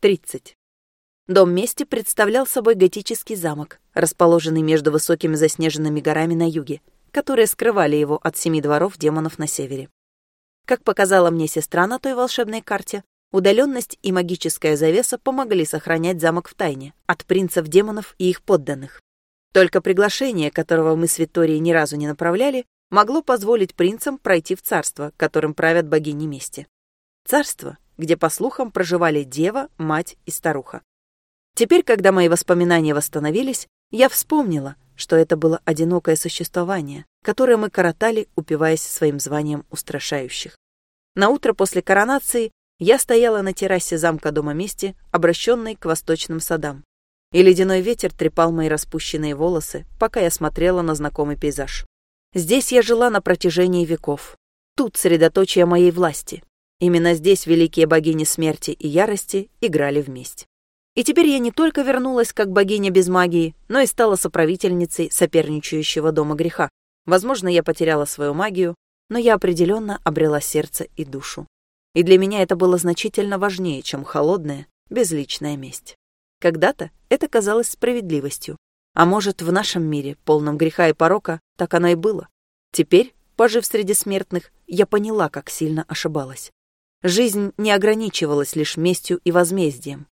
30. Дом мести представлял собой готический замок, расположенный между высокими заснеженными горами на юге, которые скрывали его от семи дворов демонов на севере. Как показала мне сестра на той волшебной карте, удаленность и магическая завеса помогли сохранять замок в тайне от принцев демонов и их подданных. Только приглашение, которого мы с Виторией ни разу не направляли, могло позволить принцам пройти в царство, которым правят богини мести. Царство, где, по слухам, проживали дева, мать и старуха. Теперь, когда мои воспоминания восстановились, я вспомнила, что это было одинокое существование, которое мы коротали, упиваясь своим званием устрашающих. На утро после коронации я стояла на террасе замка дома мести, обращенной к восточным садам. И ледяной ветер трепал мои распущенные волосы, пока я смотрела на знакомый пейзаж. Здесь я жила на протяжении веков. Тут средоточие моей власти. Именно здесь великие богини смерти и ярости играли вместе. И теперь я не только вернулась как богиня без магии, но и стала соправительницей соперничающего дома греха. Возможно, я потеряла свою магию, но я определенно обрела сердце и душу. И для меня это было значительно важнее, чем холодная, безличная месть. Когда-то это казалось справедливостью. А может, в нашем мире, полном греха и порока, так оно и было. Теперь, пожив среди смертных, я поняла, как сильно ошибалась. Жизнь не ограничивалась лишь местью и возмездием.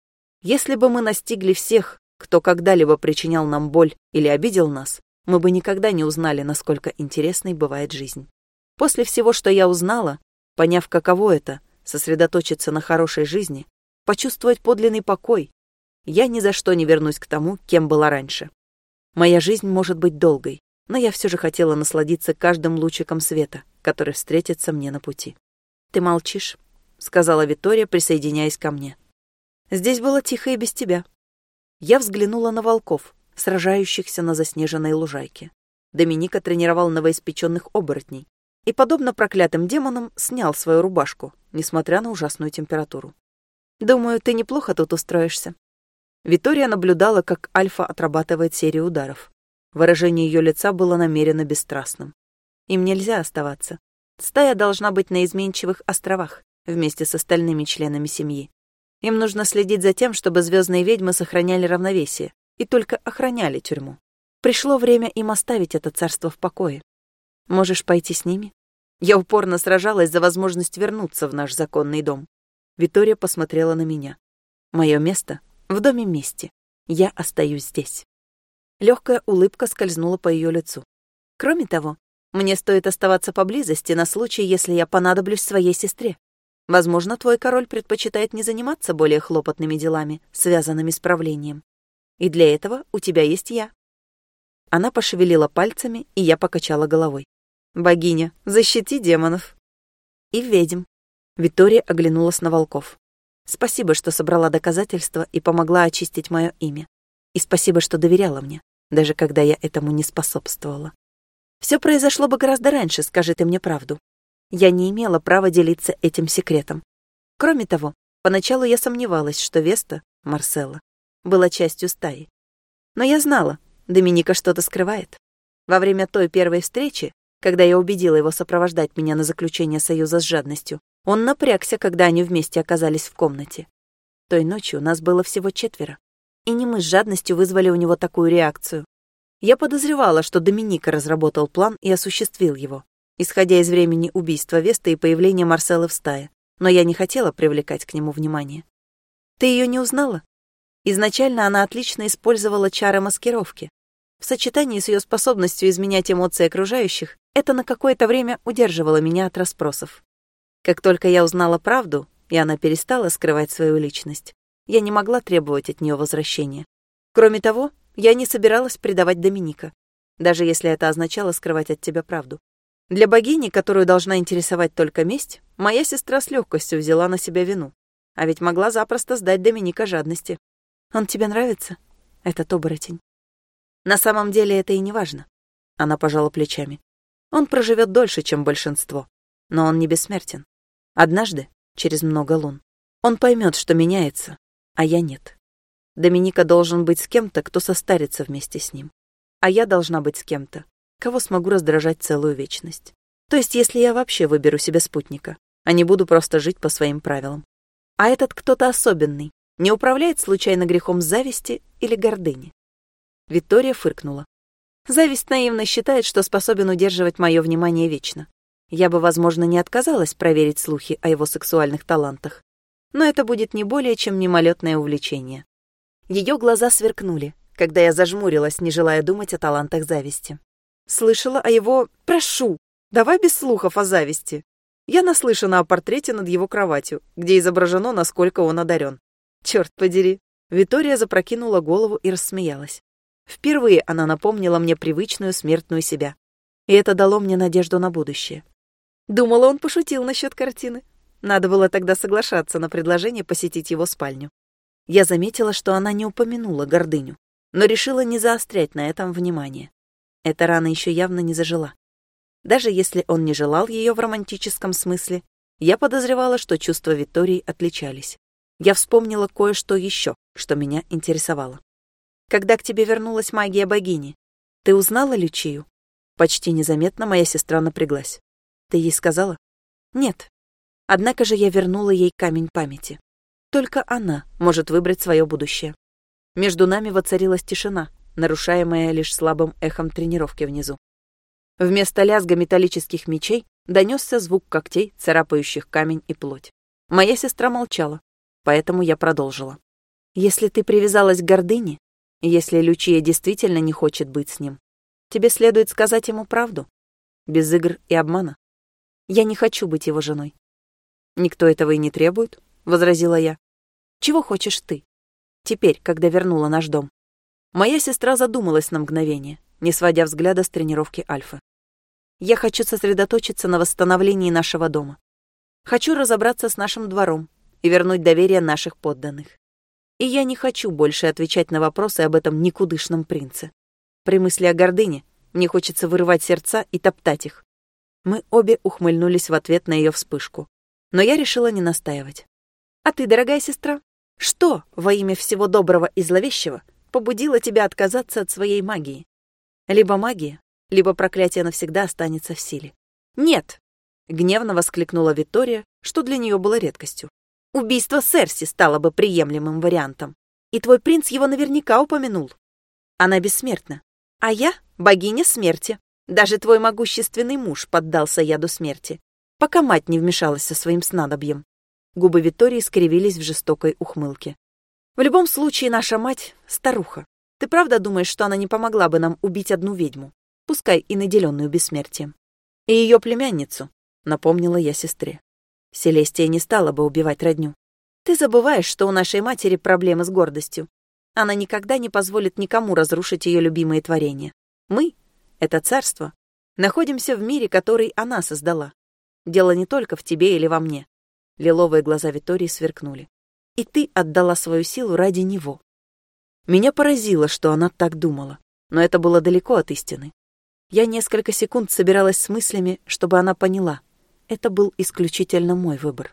Если бы мы настигли всех, кто когда-либо причинял нам боль или обидел нас, мы бы никогда не узнали, насколько интересной бывает жизнь. После всего, что я узнала, поняв, каково это, сосредоточиться на хорошей жизни, почувствовать подлинный покой, я ни за что не вернусь к тому, кем была раньше. Моя жизнь может быть долгой, но я все же хотела насладиться каждым лучиком света, который встретится мне на пути. «Ты молчишь», — сказала Витория, присоединяясь ко мне. Здесь было тихо и без тебя. Я взглянула на волков, сражающихся на заснеженной лужайке. Доминика тренировал новоиспеченных оборотней и, подобно проклятым демонам, снял свою рубашку, несмотря на ужасную температуру. «Думаю, ты неплохо тут устроишься». Витория наблюдала, как Альфа отрабатывает серию ударов. Выражение ее лица было намеренно бесстрастным. Им нельзя оставаться. Стая должна быть на изменчивых островах вместе с остальными членами семьи. Им нужно следить за тем, чтобы звездные ведьмы сохраняли равновесие и только охраняли тюрьму. Пришло время им оставить это царство в покое. Можешь пойти с ними? Я упорно сражалась за возможность вернуться в наш законный дом. Витория посмотрела на меня. Мое место в доме мести. Я остаюсь здесь. Легкая улыбка скользнула по ее лицу. Кроме того, мне стоит оставаться поблизости на случай, если я понадоблюсь своей сестре. Возможно, твой король предпочитает не заниматься более хлопотными делами, связанными с правлением. И для этого у тебя есть я». Она пошевелила пальцами, и я покачала головой. «Богиня, защити демонов!» «И ведьм!» Виктория оглянулась на волков. «Спасибо, что собрала доказательства и помогла очистить мое имя. И спасибо, что доверяла мне, даже когда я этому не способствовала. Все произошло бы гораздо раньше, скажи ты мне правду. Я не имела права делиться этим секретом. Кроме того, поначалу я сомневалась, что Веста, Марселла, была частью стаи. Но я знала, Доминика что-то скрывает. Во время той первой встречи, когда я убедила его сопровождать меня на заключение союза с жадностью, он напрягся, когда они вместе оказались в комнате. Той ночью нас было всего четверо. И не мы с жадностью вызвали у него такую реакцию. Я подозревала, что Доминика разработал план и осуществил его исходя из времени убийства Веста и появления Марселы в стае, но я не хотела привлекать к нему внимание. Ты ее не узнала? Изначально она отлично использовала чары маскировки. В сочетании с ее способностью изменять эмоции окружающих, это на какое-то время удерживало меня от расспросов. Как только я узнала правду, и она перестала скрывать свою личность, я не могла требовать от нее возвращения. Кроме того, я не собиралась предавать Доминика, даже если это означало скрывать от тебя правду. Для богини, которую должна интересовать только месть, моя сестра с легкостью взяла на себя вину. А ведь могла запросто сдать Доминика жадности. Он тебе нравится? Этот оборотень. На самом деле это и не важно. Она пожала плечами. Он проживет дольше, чем большинство. Но он не бессмертен. Однажды, через много лун, он поймет, что меняется, а я нет. Доминика должен быть с кем-то, кто состарится вместе с ним. А я должна быть с кем-то, кого смогу раздражать целую вечность. То есть, если я вообще выберу себе спутника, а не буду просто жить по своим правилам. А этот кто-то особенный, Не управляет случайно грехом зависти или гордыни? Виктория фыркнула. Зависть наивно считает, что способен удерживать мое внимание вечно. Я бы, возможно, не отказалась проверить слухи о его сексуальных талантах. Но это будет не более чем мимолетное увлечение. Ее глаза сверкнули, когда я зажмурилась, не желая думать о талантах зависти. Слышала о его «прошу, давай без слухов о зависти». Я наслышана о портрете над его кроватью, где изображено, насколько он одарен. Черт подери. Витория запрокинула голову и рассмеялась. Впервые она напомнила мне привычную смертную себя. И это дало мне надежду на будущее. Думала, он пошутил насчет картины. Надо было тогда соглашаться на предложение посетить его спальню. Я заметила, что она не упомянула гордыню, но решила не заострять на этом внимание. Эта рана еще явно не зажила. Даже если он не желал ее в романтическом смысле, я подозревала, что чувства Виктории отличались. Я вспомнила кое-что еще, что меня интересовало. Когда к тебе вернулась магия богини, ты узнала Лючию? Почти незаметно моя сестра напряглась. Ты ей сказала? Нет. Однако же я вернула ей камень памяти. Только она может выбрать свое будущее. Между нами воцарилась тишина, нарушаемая лишь слабым эхом тренировки внизу. Вместо лязга металлических мечей донесся звук когтей, царапающих камень и плоть. Моя сестра молчала, поэтому я продолжила. «Если ты привязалась к гордыне, если Лючия действительно не хочет быть с ним, тебе следует сказать ему правду, без игр и обмана. Я не хочу быть его женой». «Никто этого и не требует», — возразила я. «Чего хочешь ты?» Теперь, когда вернула наш дом. Моя сестра задумалась на мгновение не сводя взгляда с тренировки Альфы. Я хочу сосредоточиться на восстановлении нашего дома. Хочу разобраться с нашим двором и вернуть доверие наших подданных. И я не хочу больше отвечать на вопросы об этом никудышном принце. При мысли о гордыне мне хочется вырывать сердца и топтать их. Мы обе ухмыльнулись в ответ на ее вспышку. Но я решила не настаивать. А ты, дорогая сестра, что во имя всего доброго и зловещего побудило тебя отказаться от своей магии? Либо магия, либо проклятие навсегда останется в силе. «Нет!» — гневно воскликнула Виктория, что для нее было редкостью. «Убийство Серси стало бы приемлемым вариантом, и твой принц его наверняка упомянул. Она бессмертна, а я — богиня смерти. Даже твой могущественный муж поддался яду смерти, пока мать не вмешалась со своим снадобьем». Губы Виктории скривились в жестокой ухмылке. «В любом случае, наша мать — старуха. Ты правда думаешь, что она не помогла бы нам убить одну ведьму, пускай и наделенную бессмертием? И ее племянницу, напомнила я сестре. Селестия не стала бы убивать родню. Ты забываешь, что у нашей матери проблемы с гордостью. Она никогда не позволит никому разрушить ее любимые творения. Мы, это царство, находимся в мире, который она создала. Дело не только в тебе или во мне. Лиловые глаза Витории сверкнули. И ты отдала свою силу ради него. Меня поразило, что она так думала, но это было далеко от истины. Я несколько секунд собиралась с мыслями, чтобы она поняла. Это был исключительно мой выбор.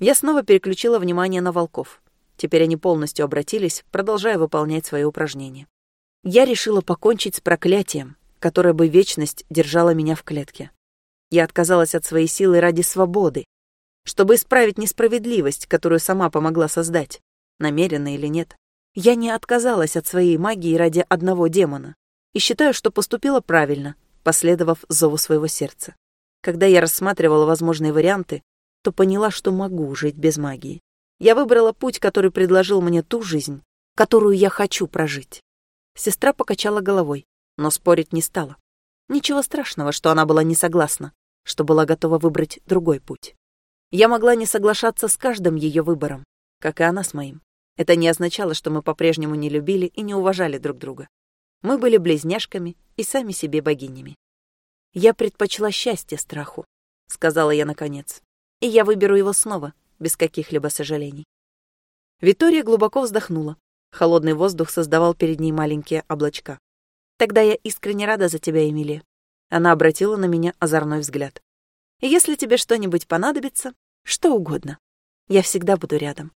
Я снова переключила внимание на волков. Теперь они полностью обратились, продолжая выполнять свои упражнения. Я решила покончить с проклятием, которое бы вечность держала меня в клетке. Я отказалась от своей силы ради свободы, чтобы исправить несправедливость, которую сама помогла создать, намеренно или нет. Я не отказалась от своей магии ради одного демона и считаю, что поступила правильно, последовав зову своего сердца. Когда я рассматривала возможные варианты, то поняла, что могу жить без магии. Я выбрала путь, который предложил мне ту жизнь, которую я хочу прожить. Сестра покачала головой, но спорить не стала. Ничего страшного, что она была не согласна, что была готова выбрать другой путь. Я могла не соглашаться с каждым ее выбором, как и она с моим. Это не означало, что мы по-прежнему не любили и не уважали друг друга. Мы были близняшками и сами себе богинями. «Я предпочла счастье страху», — сказала я наконец. «И я выберу его снова, без каких-либо сожалений». Витория глубоко вздохнула. Холодный воздух создавал перед ней маленькие облачка. «Тогда я искренне рада за тебя, Эмилия». Она обратила на меня озорной взгляд. «Если тебе что-нибудь понадобится, что угодно, я всегда буду рядом».